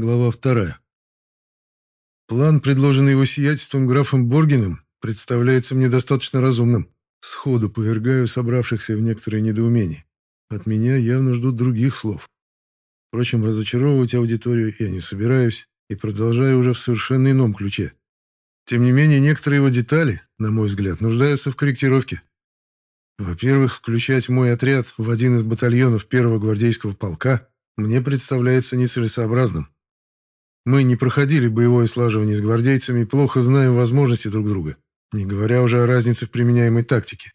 Глава вторая. План, предложенный его сиятельством графом Боргиным, представляется мне достаточно разумным. Сходу повергаю собравшихся в некоторые недоумения. От меня явно ждут других слов. Впрочем, разочаровывать аудиторию я не собираюсь и продолжаю уже в совершенно ином ключе. Тем не менее, некоторые его детали, на мой взгляд, нуждаются в корректировке. Во-первых, включать мой отряд в один из батальонов первого гвардейского полка мне представляется нецелесообразным. Мы не проходили боевое слаживание с гвардейцами и плохо знаем возможности друг друга, не говоря уже о разнице в применяемой тактике.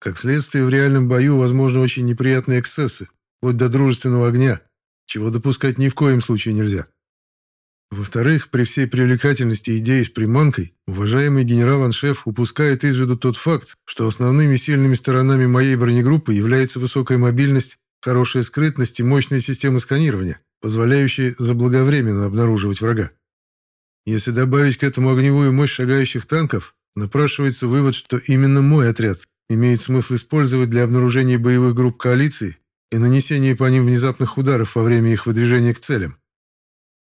Как следствие, в реальном бою возможны очень неприятные эксцессы, вплоть до дружественного огня, чего допускать ни в коем случае нельзя. Во-вторых, при всей привлекательности идеи с приманкой, уважаемый генерал-аншеф упускает из виду тот факт, что основными сильными сторонами моей бронегруппы является высокая мобильность, хорошая скрытность и мощная система сканирования, позволяющие заблаговременно обнаруживать врага. Если добавить к этому огневую мощь шагающих танков, напрашивается вывод, что именно мой отряд имеет смысл использовать для обнаружения боевых групп коалиции и нанесения по ним внезапных ударов во время их выдвижения к целям.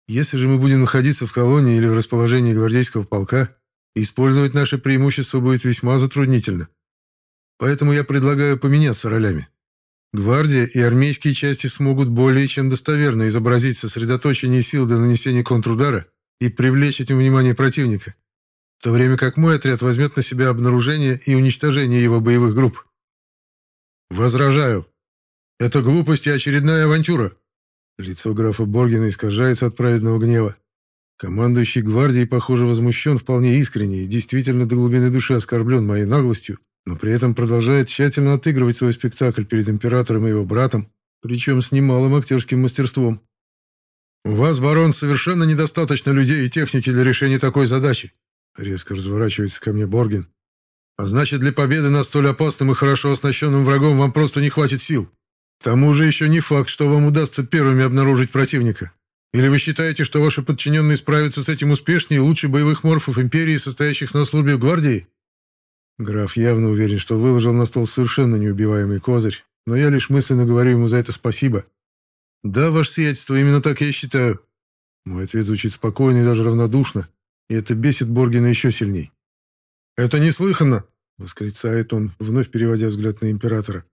Если же мы будем находиться в колонии или в расположении гвардейского полка, использовать наше преимущество будет весьма затруднительно. Поэтому я предлагаю поменяться ролями. Гвардия и армейские части смогут более чем достоверно изобразить сосредоточение сил для нанесения контрудара и привлечь этим внимание противника, в то время как мой отряд возьмет на себя обнаружение и уничтожение его боевых групп. Возражаю. Это глупость и очередная авантюра. Лицо графа Боргина искажается от праведного гнева. Командующий гвардией, похоже, возмущен вполне искренне и действительно до глубины души оскорблен моей наглостью но при этом продолжает тщательно отыгрывать свой спектакль перед императором и его братом, причем с немалым актерским мастерством. «У вас, барон, совершенно недостаточно людей и техники для решения такой задачи», резко разворачивается ко мне Боргин. «А значит, для победы над столь опасным и хорошо оснащенным врагом вам просто не хватит сил. К тому же еще не факт, что вам удастся первыми обнаружить противника. Или вы считаете, что ваши подчиненные справятся с этим успешнее и лучше боевых морфов Империи, состоящих на службе в гвардии?» Граф явно уверен, что выложил на стол совершенно неубиваемый козырь, но я лишь мысленно говорю ему за это спасибо. «Да, ваше сиятельство, именно так я считаю». Мой ответ звучит спокойно и даже равнодушно, и это бесит Боргина еще сильней. «Это неслыханно!» — восклицает он, вновь переводя взгляд на императора.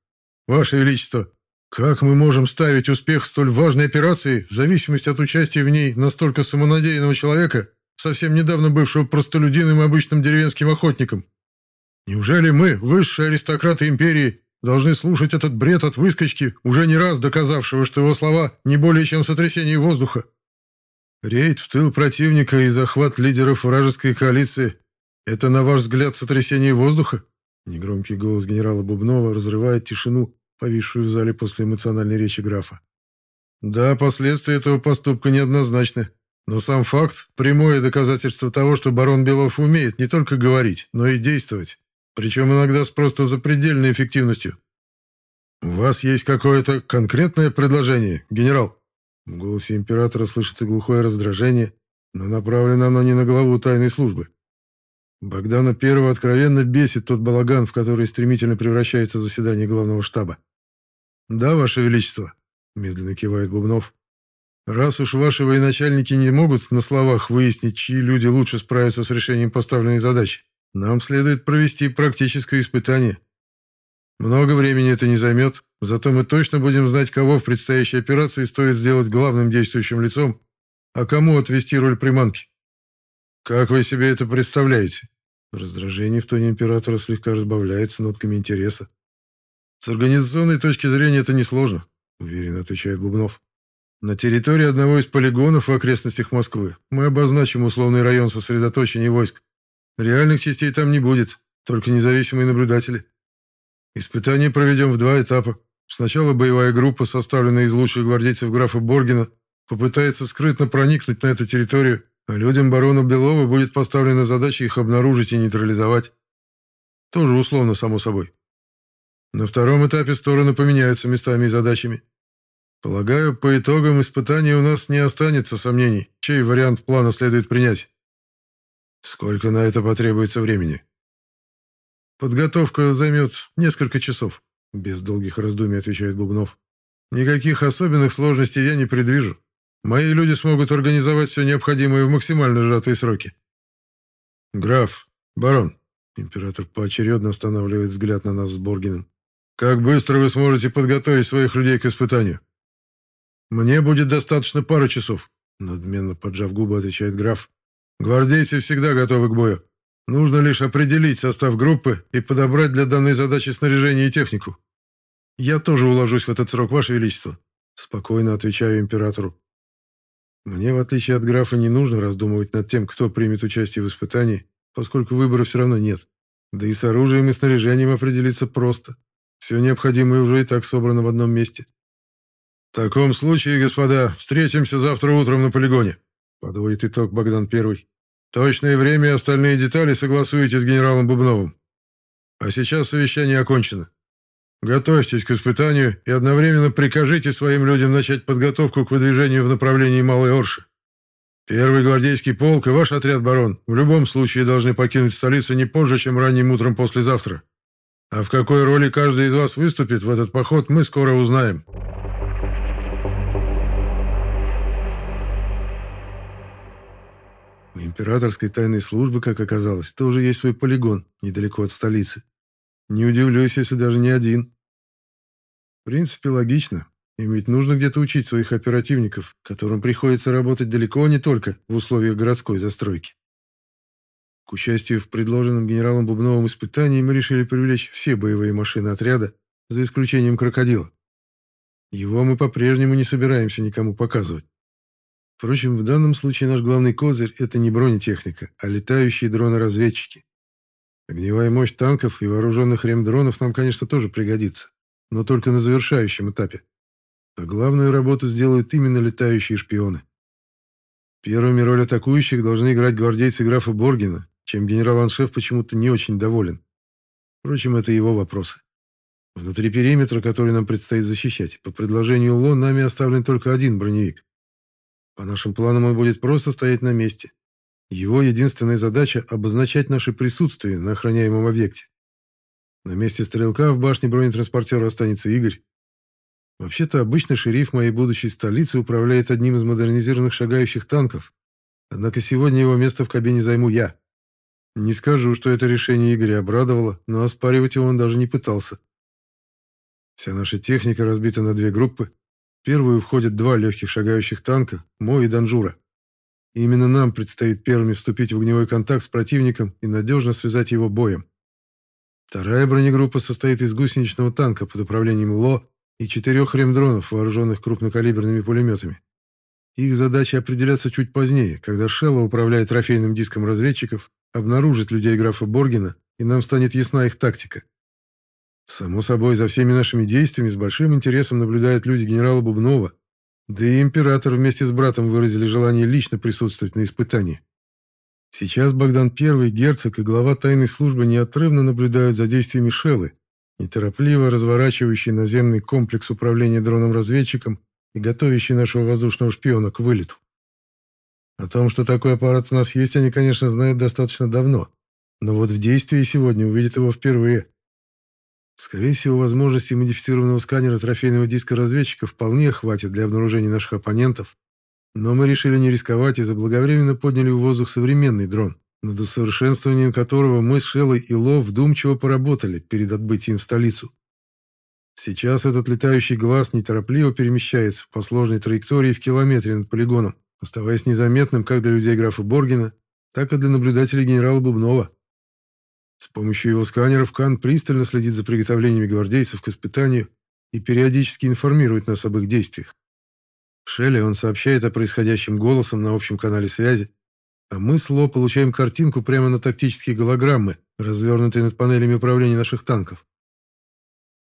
«Ваше Величество, как мы можем ставить успех столь важной операции в зависимости от участия в ней настолько самонадеянного человека, совсем недавно бывшего простолюдином и обычным деревенским охотником?» Неужели мы, высшие аристократы империи, должны слушать этот бред от выскочки, уже не раз доказавшего, что его слова не более чем сотрясение воздуха? Рейд в тыл противника и захват лидеров вражеской коалиции – это, на ваш взгляд, сотрясение воздуха? Негромкий голос генерала Бубнова разрывает тишину, повисшую в зале после эмоциональной речи графа. Да, последствия этого поступка неоднозначны, но сам факт – прямое доказательство того, что барон Белов умеет не только говорить, но и действовать. Причем иногда с просто запредельной эффективностью. «У вас есть какое-то конкретное предложение, генерал?» В голосе императора слышится глухое раздражение, но направлено оно не на главу тайной службы. Богдана Первого откровенно бесит тот балаган, в который стремительно превращается заседание главного штаба. «Да, Ваше Величество», — медленно кивает Бубнов. «Раз уж ваши военачальники не могут на словах выяснить, чьи люди лучше справятся с решением поставленной задачи, нам следует провести практическое испытание. Много времени это не займет, зато мы точно будем знать, кого в предстоящей операции стоит сделать главным действующим лицом, а кому отвести роль приманки. Как вы себе это представляете? Раздражение в тоне императора слегка разбавляется нотками интереса. С организационной точки зрения это несложно, уверенно отвечает Бубнов. На территории одного из полигонов в окрестностях Москвы мы обозначим условный район сосредоточения войск. Реальных частей там не будет, только независимые наблюдатели. Испытание проведем в два этапа. Сначала боевая группа, составленная из лучших гвардейцев графа Боргина, попытается скрытно проникнуть на эту территорию, а людям барона Белова будет поставлена задача их обнаружить и нейтрализовать. Тоже условно, само собой. На втором этапе стороны поменяются местами и задачами. Полагаю, по итогам испытания у нас не останется сомнений, чей вариант плана следует принять. Сколько на это потребуется времени? Подготовка займет несколько часов, без долгих раздумий отвечает Бубнов. Никаких особенных сложностей я не предвижу. Мои люди смогут организовать все необходимое в максимально сжатые сроки. Граф, барон, император поочередно останавливает взгляд на нас с Боргиным. Как быстро вы сможете подготовить своих людей к испытанию? Мне будет достаточно пары часов, надменно поджав губы, отвечает граф. Гвардейцы всегда готовы к бою. Нужно лишь определить состав группы и подобрать для данной задачи снаряжение и технику. Я тоже уложусь в этот срок, Ваше Величество. Спокойно отвечаю императору. Мне, в отличие от графа, не нужно раздумывать над тем, кто примет участие в испытании, поскольку выбора все равно нет. Да и с оружием и снаряжением определиться просто. Все необходимое уже и так собрано в одном месте. «В таком случае, господа, встретимся завтра утром на полигоне», — подводит итог Богдан Первый. «Точное время и остальные детали согласуете с генералом Бубновым. А сейчас совещание окончено. Готовьтесь к испытанию и одновременно прикажите своим людям начать подготовку к выдвижению в направлении Малой Орши. Первый гвардейский полк и ваш отряд, барон, в любом случае должны покинуть столицу не позже, чем ранним утром послезавтра. А в какой роли каждый из вас выступит в этот поход, мы скоро узнаем». У императорской тайной службы, как оказалось, тоже есть свой полигон, недалеко от столицы. Не удивлюсь, если даже не один. В принципе, логично. Им ведь нужно где-то учить своих оперативников, которым приходится работать далеко не только в условиях городской застройки. К участию в предложенном генералом Бубновым испытании мы решили привлечь все боевые машины отряда, за исключением крокодила. Его мы по-прежнему не собираемся никому показывать. Впрочем, в данном случае наш главный козырь – это не бронетехника, а летающие дроны-разведчики. Огневая мощь танков и вооруженных ремдронов нам, конечно, тоже пригодится, но только на завершающем этапе. А главную работу сделают именно летающие шпионы. Первыми роль атакующих должны играть гвардейцы графа Боргина, чем генерал-аншеф почему-то не очень доволен. Впрочем, это его вопросы. Внутри периметра, который нам предстоит защищать, по предложению Ло нами оставлен только один броневик. По нашим планам он будет просто стоять на месте. Его единственная задача – обозначать наше присутствие на охраняемом объекте. На месте стрелка в башне бронетранспортера останется Игорь. Вообще-то обычно шериф моей будущей столицы управляет одним из модернизированных шагающих танков. Однако сегодня его место в кабине займу я. Не скажу, что это решение Игоря обрадовало, но оспаривать его он даже не пытался. Вся наша техника разбита на две группы, первую входят два легких шагающих танка, мой и Данжура. И именно нам предстоит первыми вступить в огневой контакт с противником и надежно связать его боем. Вторая бронегруппа состоит из гусеничного танка под управлением ЛО и четырех ремдронов, вооруженных крупнокалиберными пулеметами. Их задача определяться чуть позднее, когда Шелла, управляя трофейным диском разведчиков, обнаружит людей графа Боргина, и нам станет ясна их тактика. Само собой, за всеми нашими действиями с большим интересом наблюдают люди генерала Бубнова, да и император вместе с братом выразили желание лично присутствовать на испытании. Сейчас Богдан I, герцог и глава тайной службы неотрывно наблюдают за действиями Шеллы, неторопливо разворачивающий наземный комплекс управления дроном-разведчиком и готовящий нашего воздушного шпиона к вылету. О том, что такой аппарат у нас есть, они, конечно, знают достаточно давно, но вот в действии сегодня увидят его впервые. Скорее всего, возможности модифицированного сканера трофейного диска разведчика вполне хватит для обнаружения наших оппонентов, но мы решили не рисковать и заблаговременно подняли в воздух современный дрон, над усовершенствованием которого мы с Шеллой и Ло вдумчиво поработали перед отбытием в столицу. Сейчас этот летающий глаз неторопливо перемещается по сложной траектории в километре над полигоном, оставаясь незаметным как для людей графа Боргина, так и для наблюдателей генерала Бубнова. С помощью его сканеров Кан пристально следит за приготовлениями гвардейцев к испытанию и периодически информирует нас об их действиях. В Шелле он сообщает о происходящем голосом на общем канале связи, а мы с Ло получаем картинку прямо на тактические голограммы, развернутые над панелями управления наших танков.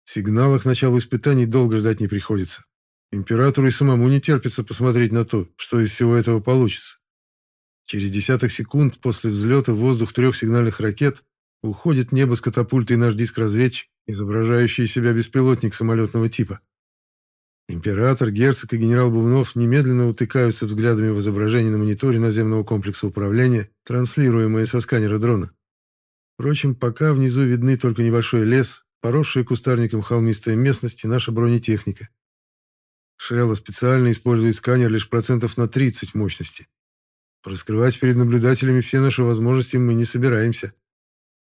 Сигналов к началу испытаний долго ждать не приходится. Императору и самому не терпится посмотреть на то, что из всего этого получится. Через десяток секунд после взлета в воздух трех сигнальных ракет Уходит небо с катапультой наш диск-разведчик, изображающий из себя беспилотник самолетного типа. Император, герцог и генерал Бубнов немедленно утыкаются взглядами в изображение на мониторе наземного комплекса управления, транслируемое со сканера дрона. Впрочем, пока внизу видны только небольшой лес, поросшая кустарником холмистая местность и наша бронетехника. Шелла специально использует сканер лишь процентов на 30 мощности. Раскрывать перед наблюдателями все наши возможности мы не собираемся.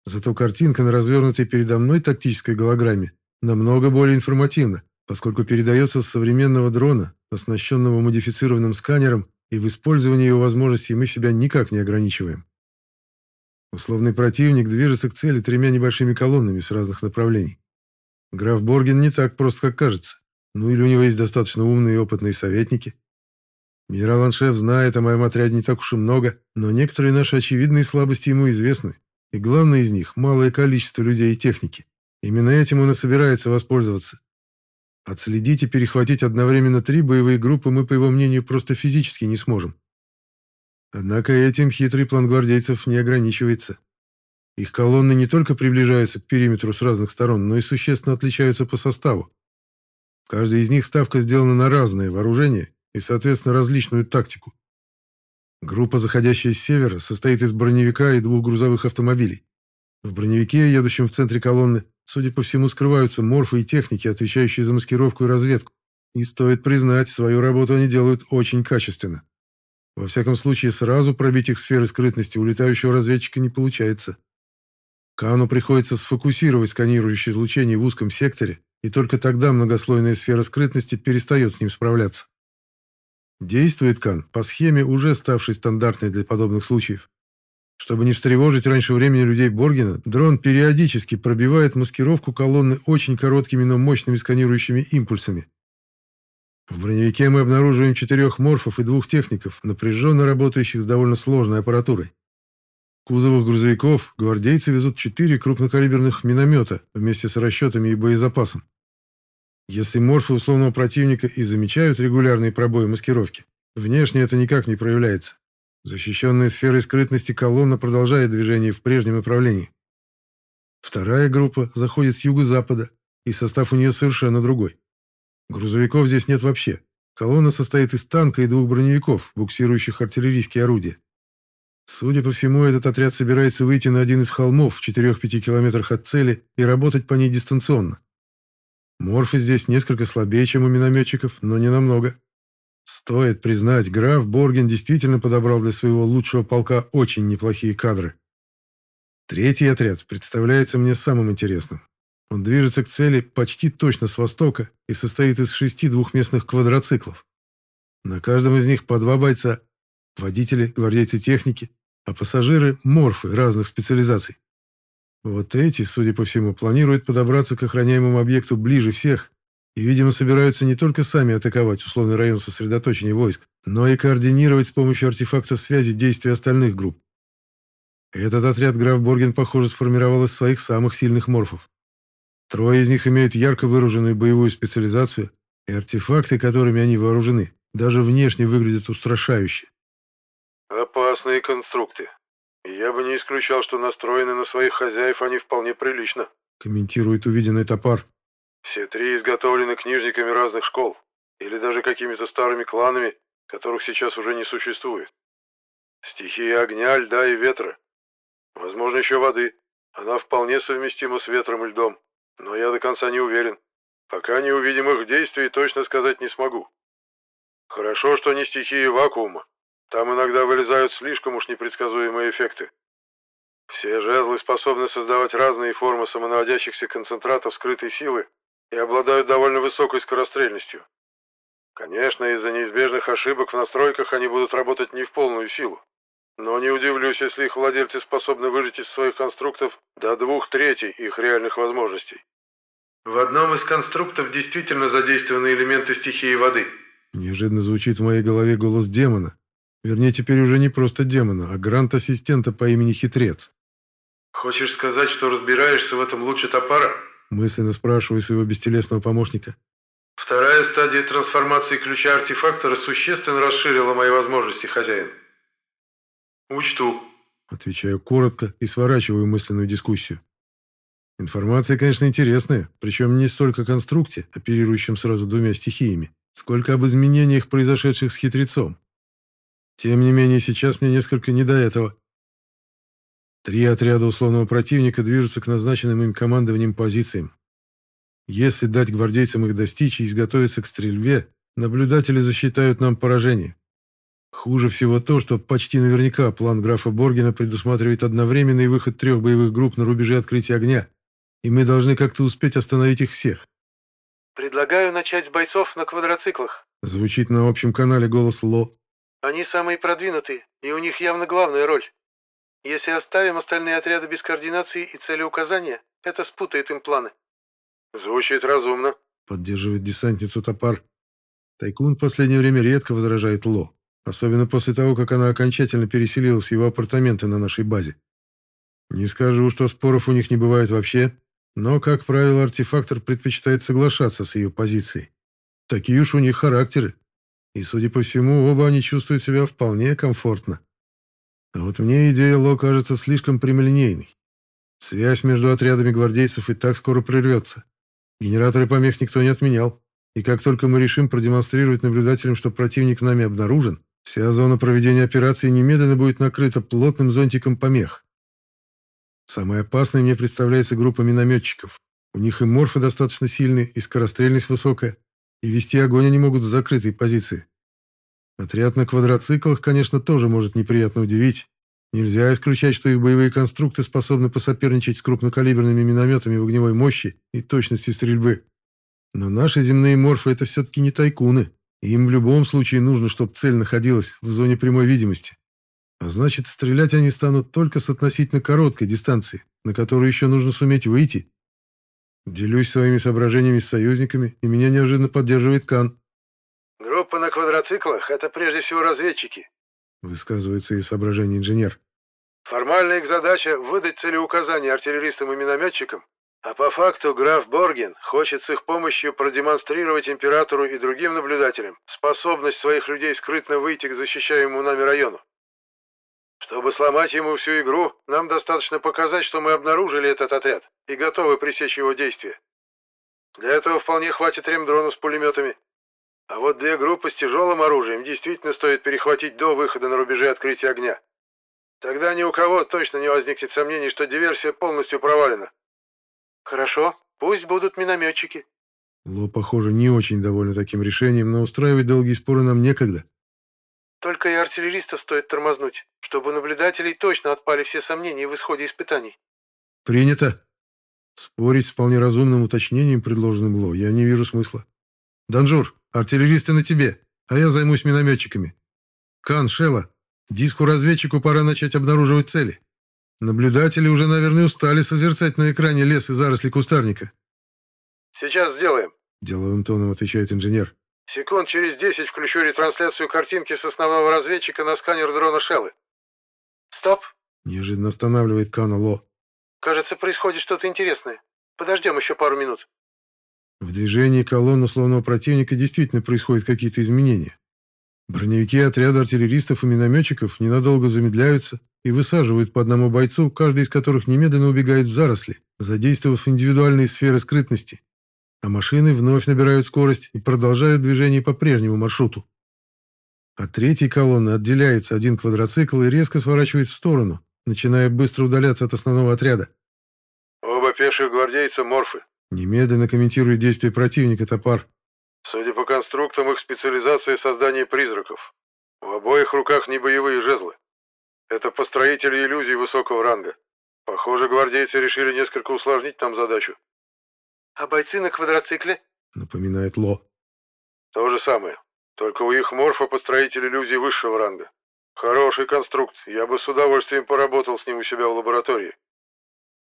Зато картинка на развернутой передо мной тактической голограмме намного более информативна, поскольку передается с современного дрона, оснащенного модифицированным сканером, и в использовании его возможностей мы себя никак не ограничиваем. Условный противник движется к цели тремя небольшими колоннами с разных направлений. Граф Борген не так прост, как кажется. Ну или у него есть достаточно умные и опытные советники. Генерал-аншеф знает о моем отряде не так уж и много, но некоторые наши очевидные слабости ему известны. И главное из них – малое количество людей и техники. Именно этим он и собирается воспользоваться. Отследить и перехватить одновременно три боевые группы мы, по его мнению, просто физически не сможем. Однако этим хитрый план гвардейцев не ограничивается. Их колонны не только приближаются к периметру с разных сторон, но и существенно отличаются по составу. В каждой из них ставка сделана на разное вооружение и, соответственно, различную тактику. Группа, заходящая с севера, состоит из броневика и двух грузовых автомобилей. В броневике, едущем в центре колонны, судя по всему, скрываются морфы и техники, отвечающие за маскировку и разведку. И стоит признать, свою работу они делают очень качественно. Во всяком случае, сразу пробить их сферы скрытности у летающего разведчика не получается. Кану приходится сфокусировать сканирующее излучение в узком секторе, и только тогда многослойная сфера скрытности перестает с ним справляться. Действует Кан по схеме, уже ставшей стандартной для подобных случаев. Чтобы не встревожить раньше времени людей Боргена, дрон периодически пробивает маскировку колонны очень короткими, но мощными сканирующими импульсами. В броневике мы обнаруживаем четырех морфов и двух техников, напряженно работающих с довольно сложной аппаратурой. Кузовых грузовиков гвардейцы везут четыре крупнокалиберных миномета вместе с расчетами и боезапасом. Если морфы условного противника и замечают регулярные пробои маскировки, внешне это никак не проявляется. Защищенная сферой скрытности колонна продолжает движение в прежнем направлении. Вторая группа заходит с юго-запада, и состав у нее совершенно другой. Грузовиков здесь нет вообще. Колонна состоит из танка и двух броневиков, буксирующих артиллерийские орудия. Судя по всему, этот отряд собирается выйти на один из холмов в 4-5 километрах от цели и работать по ней дистанционно. Морфы здесь несколько слабее, чем у минометчиков, но не намного. Стоит признать, граф Борген действительно подобрал для своего лучшего полка очень неплохие кадры. Третий отряд представляется мне самым интересным. Он движется к цели почти точно с востока и состоит из шести двухместных квадроциклов. На каждом из них по два бойца, водители, гвардейцы техники, а пассажиры – морфы разных специализаций. Вот эти, судя по всему, планируют подобраться к охраняемому объекту ближе всех и, видимо, собираются не только сами атаковать условный район сосредоточения войск, но и координировать с помощью артефактов связи действия остальных групп. Этот отряд граф Борген, похоже, сформировал из своих самых сильных морфов. Трое из них имеют ярко выраженную боевую специализацию, и артефакты, которыми они вооружены, даже внешне выглядят устрашающе. «Опасные конструкты. Я бы не исключал, что настроены на своих хозяев они вполне прилично», комментирует увиденный топар. «Все три изготовлены книжниками разных школ, или даже какими-то старыми кланами, которых сейчас уже не существует. Стихия огня, льда и ветра. Возможно, еще воды. Она вполне совместима с ветром и льдом. Но я до конца не уверен. Пока не увидим их действий, точно сказать не смогу. Хорошо, что не стихии вакуума. Там иногда вылезают слишком уж непредсказуемые эффекты. Все жезлы способны создавать разные формы самонаводящихся концентратов скрытой силы и обладают довольно высокой скорострельностью. Конечно, из-за неизбежных ошибок в настройках они будут работать не в полную силу. Но не удивлюсь, если их владельцы способны выжать из своих конструктов до двух третей их реальных возможностей. В одном из конструктов действительно задействованы элементы стихии воды. Неожиданно звучит в моей голове голос демона. Вернее, теперь уже не просто демона, а грант-ассистента по имени Хитрец. «Хочешь сказать, что разбираешься в этом лучше топара?» Мысленно спрашиваю своего бестелесного помощника. «Вторая стадия трансформации ключа артефактора существенно расширила мои возможности, хозяин. «Учту», — отвечаю коротко и сворачиваю мысленную дискуссию. Информация, конечно, интересная, причем не столько о конструкте, оперирующем сразу двумя стихиями, сколько об изменениях, произошедших с хитрецом. Тем не менее, сейчас мне несколько не до этого. Три отряда условного противника движутся к назначенным им командованием позициям. Если дать гвардейцам их достичь и изготовиться к стрельбе, наблюдатели засчитают нам поражение. Хуже всего то, что почти наверняка план графа Боргена предусматривает одновременный выход трех боевых групп на рубеже открытия огня, и мы должны как-то успеть остановить их всех. «Предлагаю начать с бойцов на квадроциклах», — звучит на общем канале голос Ло. «Они самые продвинутые, и у них явно главная роль. Если оставим остальные отряды без координации и целеуказания, это спутает им планы». «Звучит разумно», — поддерживает десантницу Топар. Тайкун в последнее время редко возражает Ло, особенно после того, как она окончательно переселилась в его апартаменты на нашей базе. Не скажу, что споров у них не бывает вообще, но, как правило, артефактор предпочитает соглашаться с ее позицией. Такие уж у них характеры. И, судя по всему, оба они чувствуют себя вполне комфортно. А вот мне идея Ло кажется слишком прямолинейной. Связь между отрядами гвардейцев и так скоро прервется. Генераторы помех никто не отменял. И как только мы решим продемонстрировать наблюдателям, что противник нами обнаружен, вся зона проведения операции немедленно будет накрыта плотным зонтиком помех. Самой опасной мне представляется группа минометчиков. У них и морфы достаточно сильные, и скорострельность высокая, и вести огонь они могут с закрытой позиции. Отряд на квадроциклах, конечно, тоже может неприятно удивить. Нельзя исключать, что их боевые конструкты способны посоперничать с крупнокалиберными минометами в огневой мощи и точности стрельбы. Но наши земные морфы — это все-таки не тайкуны. И им в любом случае нужно, чтобы цель находилась в зоне прямой видимости. А значит, стрелять они станут только с относительно короткой дистанции, на которую еще нужно суметь выйти. Делюсь своими соображениями с союзниками, и меня неожиданно поддерживает Кан. «Группа на квадроциклах — это прежде всего разведчики», — высказывается и соображение инженер. «Формальная их задача — выдать целеуказания артиллеристам и минометчикам, а по факту граф Борген хочет с их помощью продемонстрировать императору и другим наблюдателям способность своих людей скрытно выйти к защищаемому нами району. Чтобы сломать ему всю игру, нам достаточно показать, что мы обнаружили этот отряд и готовы пресечь его действия. Для этого вполне хватит ремдронов с пулеметами. А вот две группы с тяжелым оружием действительно стоит перехватить до выхода на рубежи открытия огня. Тогда ни у кого точно не возникнет сомнений, что диверсия полностью провалена. Хорошо, пусть будут минометчики. Ло, похоже, не очень довольна таким решением, но устраивать долгие споры нам некогда. Только и артиллеристов стоит тормознуть, чтобы у наблюдателей точно отпали все сомнения в исходе испытаний. Принято. Спорить с вполне разумным уточнением, предложенным Ло, я не вижу смысла. Данжур, артиллеристы на тебе, а я займусь минометчиками. Кан, Шела, диску-разведчику пора начать обнаруживать цели. Наблюдатели уже, наверное, устали созерцать на экране лес и заросли кустарника. «Сейчас сделаем», — деловым тоном отвечает инженер. Секунд через десять включу ретрансляцию картинки с основного разведчика на сканер дрона Шеллы. Стоп. Неожиданно останавливает Кана Ло. Кажется, происходит что-то интересное. Подождем еще пару минут. В движении колонн условного противника действительно происходят какие-то изменения. Броневики отряда артиллеристов и минометчиков ненадолго замедляются и высаживают по одному бойцу, каждый из которых немедленно убегает в заросли, задействовав индивидуальные сферы скрытности а машины вновь набирают скорость и продолжают движение по прежнему маршруту. От третьей колонны отделяется один квадроцикл и резко сворачивает в сторону, начиная быстро удаляться от основного отряда. «Оба пеших гвардейца морфы», — немедленно комментирует действия противника топар. «Судя по конструктам, их специализация — создание призраков. В обоих руках не боевые жезлы. Это построители иллюзий высокого ранга. Похоже, гвардейцы решили несколько усложнить нам задачу. «А бойцы на квадроцикле?» — напоминает Ло. «То же самое. Только у их морфа построитель иллюзий высшего ранга. Хороший конструкт. Я бы с удовольствием поработал с ним у себя в лаборатории».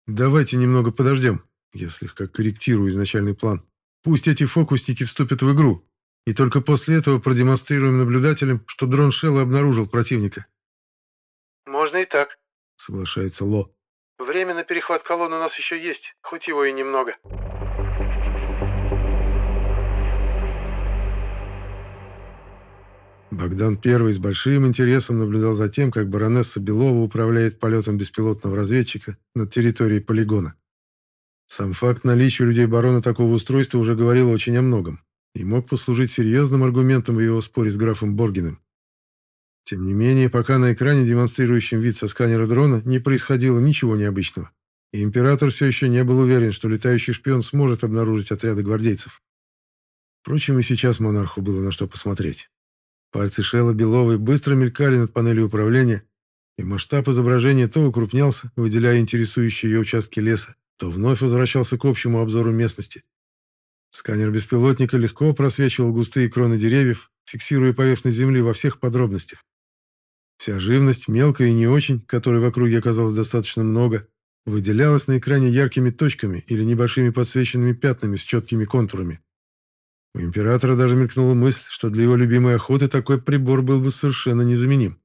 «Давайте немного подождем. Я слегка корректирую изначальный план. Пусть эти фокусники вступят в игру, и только после этого продемонстрируем наблюдателям, что дрон Шелла обнаружил противника». «Можно и так», — соглашается Ло. «Время на перехват колонн у нас еще есть, хоть его и немного». Богдан Первый с большим интересом наблюдал за тем, как баронесса Белова управляет полетом беспилотного разведчика над территорией полигона. Сам факт наличия людей барона такого устройства уже говорил очень о многом и мог послужить серьезным аргументом в его споре с графом Боргиным. Тем не менее, пока на экране, демонстрирующем вид со сканера дрона, не происходило ничего необычного, и император все еще не был уверен, что летающий шпион сможет обнаружить отряды гвардейцев. Впрочем, и сейчас монарху было на что посмотреть. Пальцы Шелла Беловой быстро мелькали над панелью управления, и масштаб изображения то укрупнялся, выделяя интересующие ее участки леса, то вновь возвращался к общему обзору местности. Сканер беспилотника легко просвечивал густые кроны деревьев, фиксируя поверхность земли во всех подробностях. Вся живность, мелкая и не очень, которой в округе оказалось достаточно много, выделялась на экране яркими точками или небольшими подсвеченными пятнами с четкими контурами. У императора даже мелькнула мысль, что для его любимой охоты такой прибор был бы совершенно незаменим.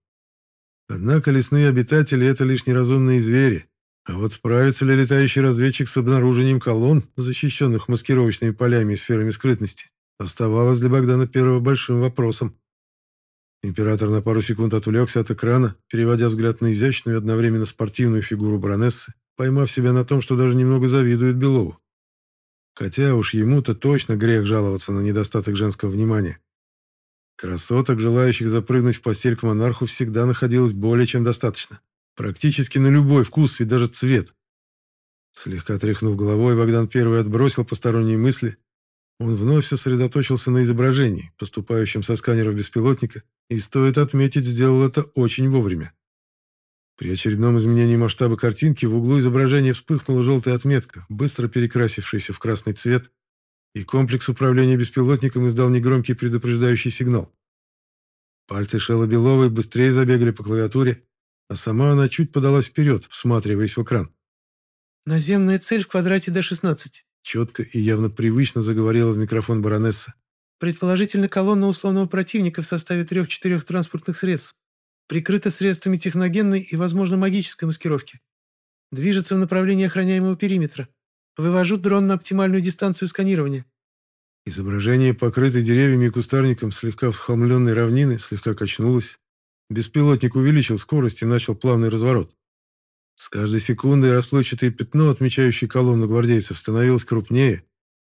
Однако лесные обитатели — это лишь неразумные звери, а вот справится ли летающий разведчик с обнаружением колонн, защищенных маскировочными полями и сферами скрытности, оставалось для Богдана Первого большим вопросом. Император на пару секунд отвлекся от экрана, переводя взгляд на изящную и одновременно спортивную фигуру баронессы, поймав себя на том, что даже немного завидует Белову. Хотя уж ему-то точно грех жаловаться на недостаток женского внимания. Красоток, желающих запрыгнуть в постель к монарху, всегда находилось более чем достаточно. Практически на любой вкус и даже цвет. Слегка тряхнув головой, Богдан Первый отбросил посторонние мысли. Он вновь сосредоточился на изображении, поступающем со сканеров беспилотника, и, стоит отметить, сделал это очень вовремя. При очередном изменении масштаба картинки в углу изображения вспыхнула желтая отметка, быстро перекрасившаяся в красный цвет, и комплекс управления беспилотником издал негромкий предупреждающий сигнал. Пальцы Шелла Беловой быстрее забегали по клавиатуре, а сама она чуть подалась вперед, всматриваясь в экран. «Наземная цель в квадрате D16», — четко и явно привычно заговорила в микрофон баронесса. «Предположительно, колонна условного противника в составе трех-четырех транспортных средств прикрыта средствами техногенной и, возможно, магической маскировки. Движется в направлении охраняемого периметра. Вывожу дрон на оптимальную дистанцию сканирования. Изображение, покрытое деревьями и кустарником слегка всхолмленной равнины, слегка качнулось. Беспилотник увеличил скорость и начал плавный разворот. С каждой секундой расплывчатое пятно, отмечающее колонну гвардейцев, становилось крупнее,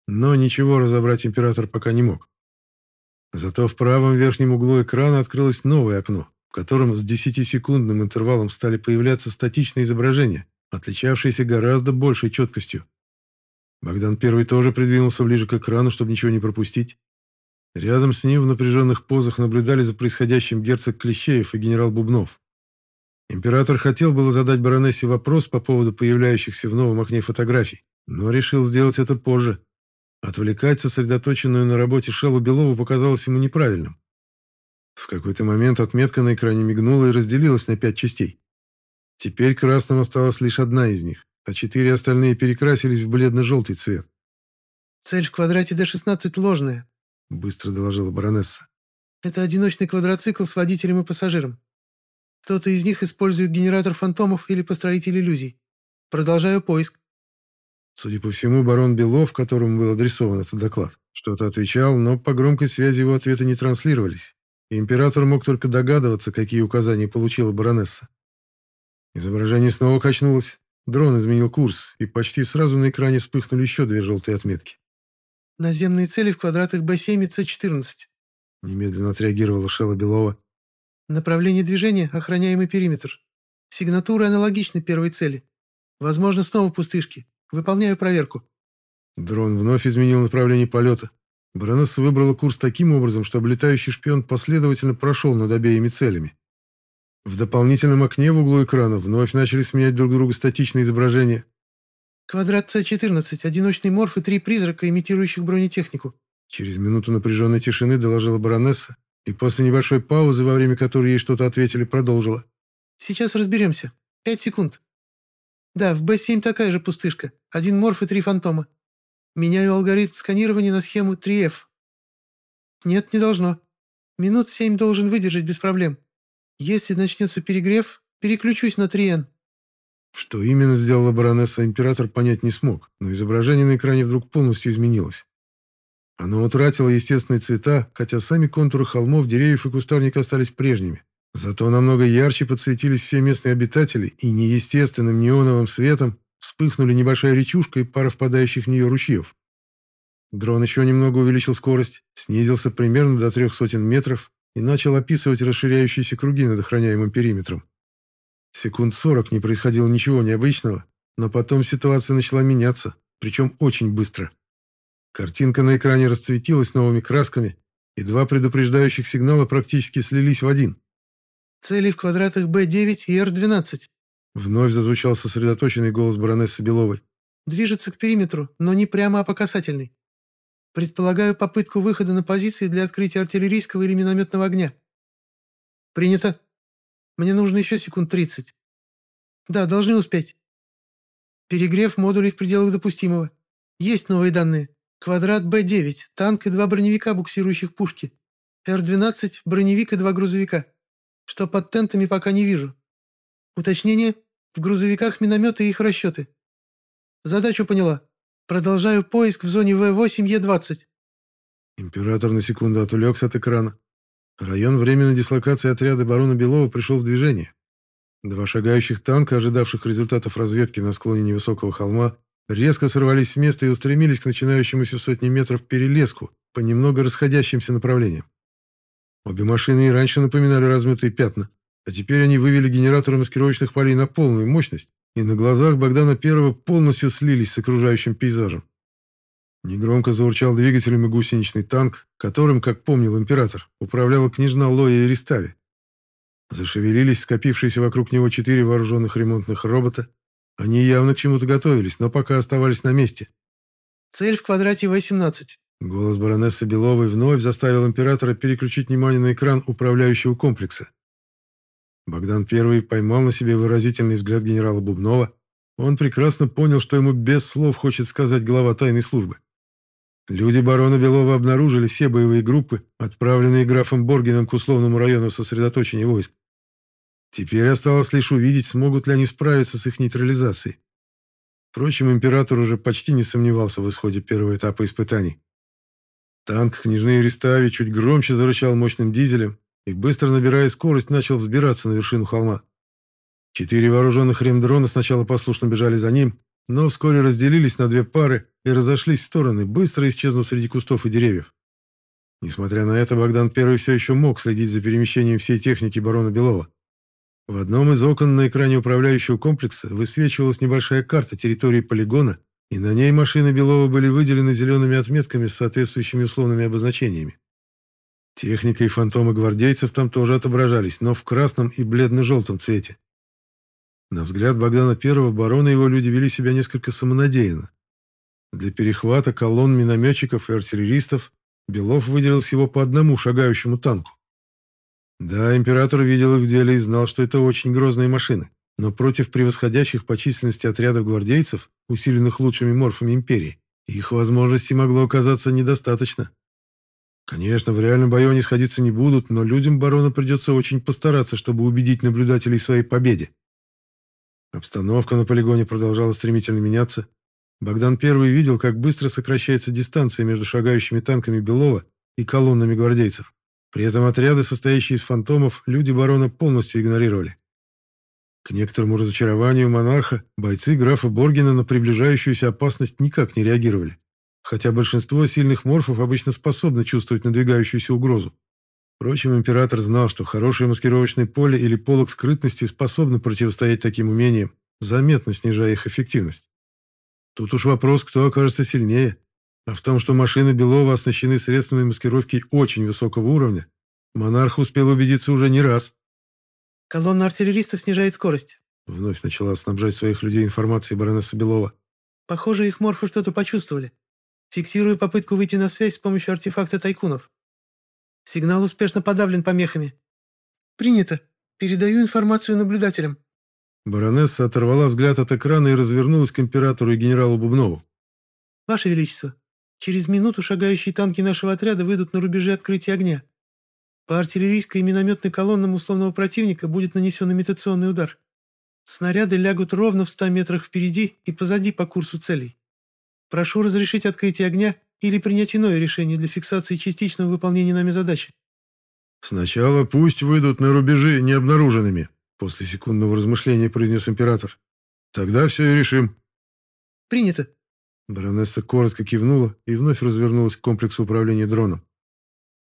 но ничего разобрать император пока не мог. Зато в правом верхнем углу экрана открылось новое окно, в котором с 10-секундным интервалом стали появляться статичные изображения, отличавшиеся гораздо большей четкостью. Богдан Первый тоже придвинулся ближе к экрану, чтобы ничего не пропустить. Рядом с ним в напряженных позах наблюдали за происходящим герцог Клещеев и генерал Бубнов. Император хотел было задать баронессе вопрос по поводу появляющихся в новом окне фотографий, но решил сделать это позже. Отвлекать сосредоточенную на работе Шеллу Белову показалось ему неправильным. В какой-то момент отметка на экране мигнула и разделилась на пять частей. Теперь красным осталась лишь одна из них, а четыре остальные перекрасились в бледно-желтый цвет. «Цель в квадрате D16 ложная», — быстро доложила баронесса. «Это одиночный квадроцикл с водителем и пассажиром. Кто-то из них использует генератор фантомов или построитель иллюзий. Продолжаю поиск». Судя по всему, барон Белов, которому был адресован этот доклад, что-то отвечал, но по громкой связи его ответы не транслировались император мог только догадываться, какие указания получила баронесса. Изображение снова качнулось, дрон изменил курс, и почти сразу на экране вспыхнули еще две желтые отметки. «Наземные цели в квадратах B7 и C14», — немедленно отреагировала Шелла Белова. «Направление движения — охраняемый периметр. Сигнатура аналогична первой цели. Возможно, снова пустышки. Выполняю проверку». Дрон вновь изменил направление полета. Баронесса выбрала курс таким образом, чтобы летающий шпион последовательно прошел над обеими целями. В дополнительном окне в углу экрана вновь начали сменять друг друга статичные изображения. «Квадрат С-14, одиночный морф и три призрака, имитирующих бронетехнику». Через минуту напряженной тишины доложила баронесса, и после небольшой паузы, во время которой ей что-то ответили, продолжила. «Сейчас разберемся. Пять секунд. Да, в Б-7 такая же пустышка. Один морф и три фантома. Меняю алгоритм сканирования на схему 3F. Нет, не должно. Минут семь должен выдержать без проблем. Если начнется перегрев, переключусь на 3N. Что именно сделала баронесса, император понять не смог, но изображение на экране вдруг полностью изменилось. Оно утратило естественные цвета, хотя сами контуры холмов, деревьев и кустарника остались прежними. Зато намного ярче подсветились все местные обитатели, и неестественным неоновым светом Вспыхнули небольшая речушка и пара впадающих в нее ручьев. Дрон еще немного увеличил скорость, снизился примерно до трех сотен метров и начал описывать расширяющиеся круги над охраняемым периметром. Секунд сорок не происходило ничего необычного, но потом ситуация начала меняться, причем очень быстро. Картинка на экране расцветилась новыми красками, и два предупреждающих сигнала практически слились в один. «Цели в квадратах Б-9 и Р-12». Вновь зазвучал сосредоточенный голос баронессы Беловой. «Движется к периметру, но не прямо, а по касательной. Предполагаю попытку выхода на позиции для открытия артиллерийского или минометного огня». «Принято. Мне нужно еще секунд 30. Да, должны успеть. Перегрев модулей в пределах допустимого. Есть новые данные. Квадрат Б-9, танк и два броневика, буксирующих пушки. Р-12, броневик и два грузовика. Что под тентами, пока не вижу. Уточнение. В грузовиках минометы и их расчеты. Задачу поняла. Продолжаю поиск в зоне В8Е20. Император на секунду отвлекся от экрана. Район временной дислокации отряда барона Белова пришел в движение. Два шагающих танка, ожидавших результатов разведки на склоне невысокого холма, резко сорвались с места и устремились к начинающемуся в сотни метров перелеску по немного расходящимся направлениям. Обе машины и раньше напоминали размытые пятна, а теперь они вывели генераторы маскировочных полей на полную мощность, и на глазах Богдана Первого полностью слились с окружающим пейзажем. Негромко заурчал двигателем и гусеничный танк, которым, как помнил император, управляла княжна Лоя Иристави. Зашевелились скопившиеся вокруг него четыре вооруженных ремонтных робота, они явно к чему-то готовились, но пока оставались на месте. «Цель в квадрате В-17». Голос баронессы Беловой вновь заставил императора переключить внимание на экран управляющего комплекса. Богдан Первый поймал на себе выразительный взгляд генерала Бубнова. Он прекрасно понял, что ему без слов хочет сказать глава тайной службы. Люди барона Белова обнаружили все боевые группы, отправленные графом Боргином к условному району сосредоточения войск. Теперь осталось лишь увидеть, смогут ли они справиться с их нейтрализацией. Впрочем, император уже почти не сомневался в исходе первого этапа испытаний. Танк княжны Ристави чуть громче зарычал мощным дизелем и, быстро набирая скорость, начал взбираться на вершину холма. Четыре вооруженных ремдрона сначала послушно бежали за ним, но вскоре разделились на две пары и разошлись в стороны, быстро исчезнув среди кустов и деревьев. Несмотря на это, Богдан Первый все еще мог следить за перемещением всей техники барона Белова. В одном из окон на экране управляющего комплекса высвечивалась небольшая карта территории полигона, и на ней машины Белова были выделены зелеными отметками с соответствующими условными обозначениями. Техника и фантомы гвардейцев там тоже отображались, но в красном и бледно-желтом цвете. На взгляд Богдана Первого барона его люди вели себя несколько самонадеянно. Для перехвата колонн минометчиков и артиллеристов Белов выделил всего по одному шагающему танку. Да, император видел их в деле и знал, что это очень грозные машины. Но против превосходящих по численности отрядов гвардейцев, усиленных лучшими морфами империи, их возможностей могло оказаться недостаточно. Конечно, в реальном бою они сходиться не будут, но людям барона придется очень постараться, чтобы убедить наблюдателей в своей победе. Обстановка на полигоне продолжала стремительно меняться. Богдан Первый видел, как быстро сокращается дистанция между шагающими танками Белова и колоннами гвардейцев. При этом отряды, состоящие из фантомов, люди барона полностью игнорировали. К некоторому разочарованию монарха, бойцы графа Боргена на приближающуюся опасность никак не реагировали, хотя большинство сильных морфов обычно способны чувствовать надвигающуюся угрозу. Впрочем, император знал, что хорошее маскировочное поле или полог скрытности способны противостоять таким умениям, заметно снижая их эффективность. Тут уж вопрос, кто окажется сильнее, а в том, что машины Белова оснащены средствами маскировки очень высокого уровня, монарх успел убедиться уже не раз. «Колонна артиллеристов снижает скорость», — вновь начала снабжать своих людей информацией баронесса Белова. «Похоже, их морфы что-то почувствовали. Фиксирую попытку выйти на связь с помощью артефакта тайкунов. Сигнал успешно подавлен помехами. Принято. Передаю информацию наблюдателям». Баронесса оторвала взгляд от экрана и развернулась к императору и генералу Бубнову. «Ваше Величество, Через минуту шагающие танки нашего отряда выйдут на рубежи открытия огня. По артиллерийской и минометной колоннам условного противника будет нанесен имитационный удар. Снаряды лягут ровно в 100 метрах впереди и позади по курсу целей. Прошу разрешить открытие огня или принять иное решение для фиксации частичного выполнения нами задачи. «Сначала пусть выйдут на рубежи необнаруженными», после секундного размышления произнес император. «Тогда все и решим». «Принято», Баронесса коротко кивнула и вновь развернулась к комплексу управления дроном.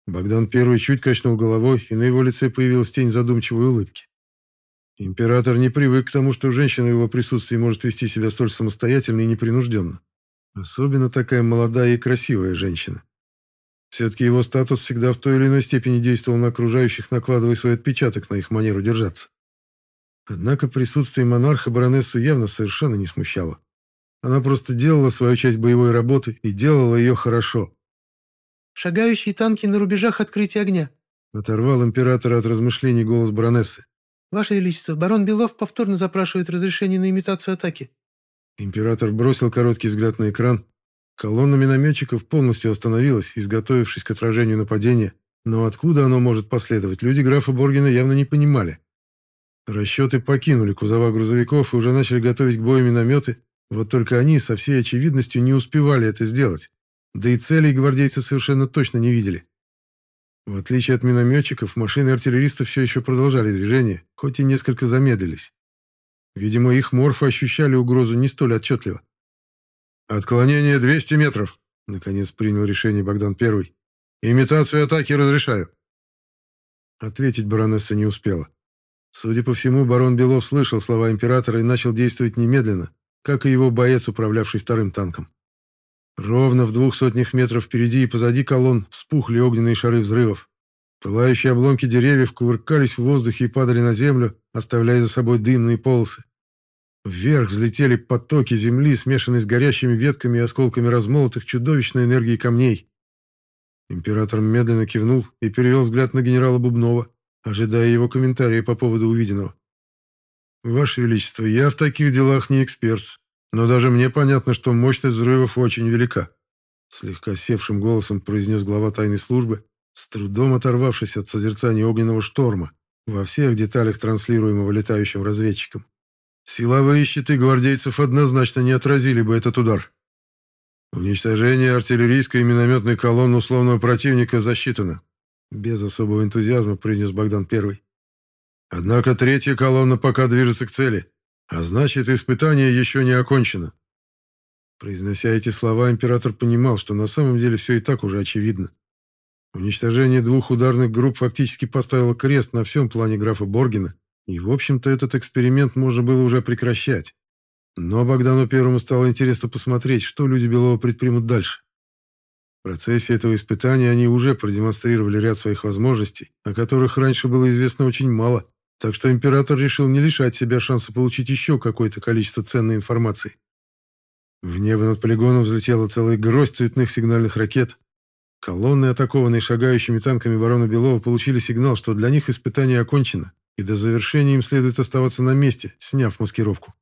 Богдан Первый чуть качнул головой, и на его лице появилась тень задумчивой улыбки. Император не привык к тому, что женщина в его присутствии может вести себя столь самостоятельно и непринужденно. Особенно такая молодая и красивая женщина. Все-таки его статус всегда в той или иной степени действовал на окружающих, накладывая свой отпечаток на их манеру держаться. Однако присутствие монарха баронессу явно совершенно не смущало. Она просто делала свою часть боевой работы и делала ее хорошо. «Шагающие танки на рубежах открытия огня», — оторвал императора от размышлений голос баронессы. «Ваше Величество, барон Белов повторно запрашивает разрешение на имитацию атаки». Император бросил короткий взгляд на экран, Колонна минометчиков полностью остановилась, изготовившись к отражению нападения, но откуда оно может последовать, люди графа Боргена явно не понимали. Расчеты покинули кузова грузовиков и уже начали готовить к бою минометы, вот только они со всей очевидностью не успевали это сделать, да и целей гвардейцы совершенно точно не видели. В отличие от минометчиков, машины артиллеристов все еще продолжали движение, хоть и несколько замедлились. Видимо, их морфы ощущали угрозу не столь отчетливо. «Отклонение 200 метров», — наконец принял решение Богдан Первый. «Имитацию атаки разрешаю». Ответить баронесса не успела. Судя по всему, барон Белов слышал слова императора и начал действовать немедленно, как и его боец, управлявший вторым танком. Ровно в двух сотнях метров впереди и позади колонн вспухли огненные шары взрывов. Пылающие обломки деревьев кувыркались в воздухе и падали на землю, оставляя за собой дымные полосы. Вверх взлетели потоки земли, смешанные с горящими ветками и осколками размолотых чудовищной энергии камней. Император медленно кивнул и перевел взгляд на генерала Бубнова, ожидая его комментария по поводу увиденного. «Ваше Величество, я в таких делах не эксперт, но даже мне понятно, что мощность взрывов очень велика», слегка севшим голосом произнес глава тайной службы, с трудом оторвавшись от созерцания огненного шторма, во всех деталях транслируемого летающим разведчиком. Силовые щиты гвардейцев однозначно не отразили бы этот удар. Уничтожение артиллерийской и минометной колонны условного противника засчитано. Без особого энтузиазма принес Богдан Первый. Однако третья колонна пока движется к цели, а значит, испытание еще не окончено. Произнося эти слова, император понимал, что на самом деле все и так уже очевидно. Уничтожение двух ударных групп фактически поставило крест на всем плане графа Боргена, и, в общем-то, этот эксперимент можно было уже прекращать. Но Богдану Первому стало интересно посмотреть, что люди Белова предпримут дальше. В процессе этого испытания они уже продемонстрировали ряд своих возможностей, о которых раньше было известно очень мало, так что император решил не лишать себя шанса получить еще какое-то количество ценной информации. В небо над полигоном взлетела целая гроздь цветных сигнальных ракет. Колонны, атакованные шагающими танками барона Белова, получили сигнал, что для них испытание окончено, и до завершения им следует оставаться на месте, сняв маскировку.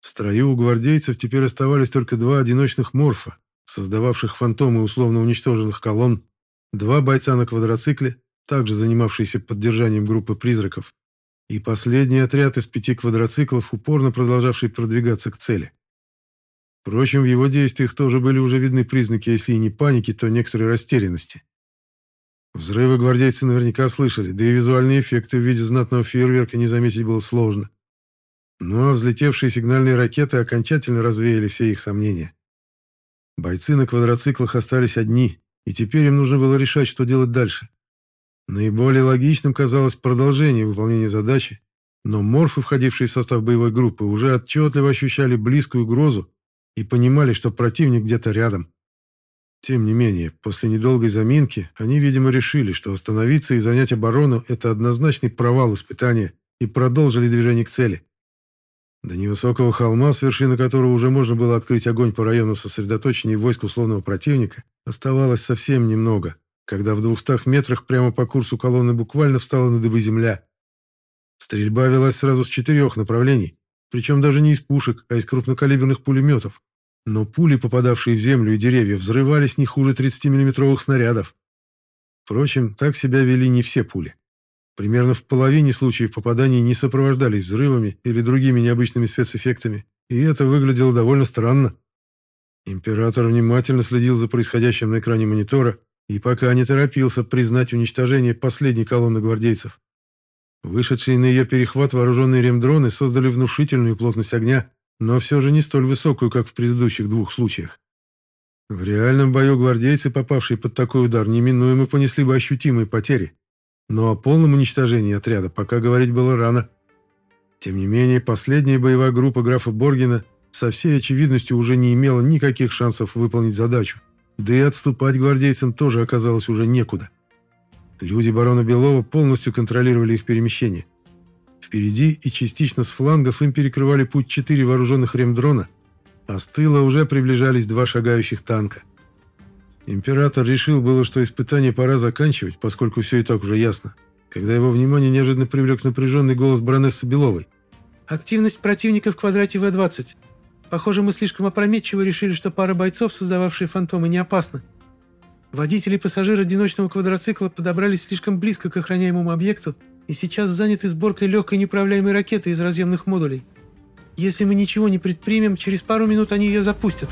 В строю у гвардейцев теперь оставались только два одиночных морфа, создававших фантомы условно уничтоженных колонн, два бойца на квадроцикле, также занимавшиеся поддержанием группы призраков, и последний отряд из пяти квадроциклов, упорно продолжавший продвигаться к цели. Впрочем, в его действиях тоже были уже видны признаки, если и не паники, то некоторой растерянности. Взрывы гвардейцы наверняка слышали, да и визуальные эффекты в виде знатного фейерверка не заметить было сложно. Но взлетевшие сигнальные ракеты окончательно развеяли все их сомнения. Бойцы на квадроциклах остались одни, и теперь им нужно было решать, что делать дальше. Наиболее логичным казалось продолжение выполнения задачи, но морфы, входившие в состав боевой группы, уже отчетливо ощущали близкую угрозу и понимали, что противник где-то рядом. Тем не менее, после недолгой заминки они, видимо, решили, что остановиться и занять оборону – это однозначный провал испытания, и продолжили движение к цели. До невысокого холма, с вершины которого уже можно было открыть огонь по району сосредоточения войск условного противника, оставалось совсем немного, когда в двухстах метрах прямо по курсу колонны буквально встала на дыбы земля. Стрельба велась сразу с четырех направлений, причем даже не из пушек, а из крупнокалиберных пулеметов, но пули, попадавшие в землю и деревья, взрывались не хуже 30-миллиметровых снарядов. Впрочем, так себя вели не все пули. Примерно в половине случаев попаданий не сопровождались взрывами или другими необычными спецэффектами, и это выглядело довольно странно. Император внимательно следил за происходящим на экране монитора и пока не торопился признать уничтожение последней колонны гвардейцев. Вышедшие на ее перехват вооруженные ремдроны создали внушительную плотность огня, но все же не столь высокую, как в предыдущих двух случаях. В реальном бою гвардейцы, попавшие под такой удар, неминуемо понесли бы ощутимые потери. Но о полном уничтожении отряда пока говорить было рано. Тем не менее, последняя боевая группа графа Боргина со всей очевидностью уже не имела никаких шансов выполнить задачу. Да и отступать гвардейцам тоже оказалось уже некуда. Люди барона Белова полностью контролировали их перемещение. Впереди и частично с флангов им перекрывали путь четыре вооруженных ремдрона, а с тыла уже приближались два шагающих танка. Император решил было, что испытание пора заканчивать, поскольку все и так уже ясно, когда его внимание неожиданно привлек напряженный голос баронессы Беловой. «Активность противника в квадрате В-20. Похоже, мы слишком опрометчиво решили, что пара бойцов, создававшие фантомы, не опасна. Водители и пассажиры одиночного квадроцикла подобрались слишком близко к охраняемому объекту и сейчас заняты сборкой легкой неуправляемой ракеты из разъемных модулей. Если мы ничего не предпримем, через пару минут они ее запустят».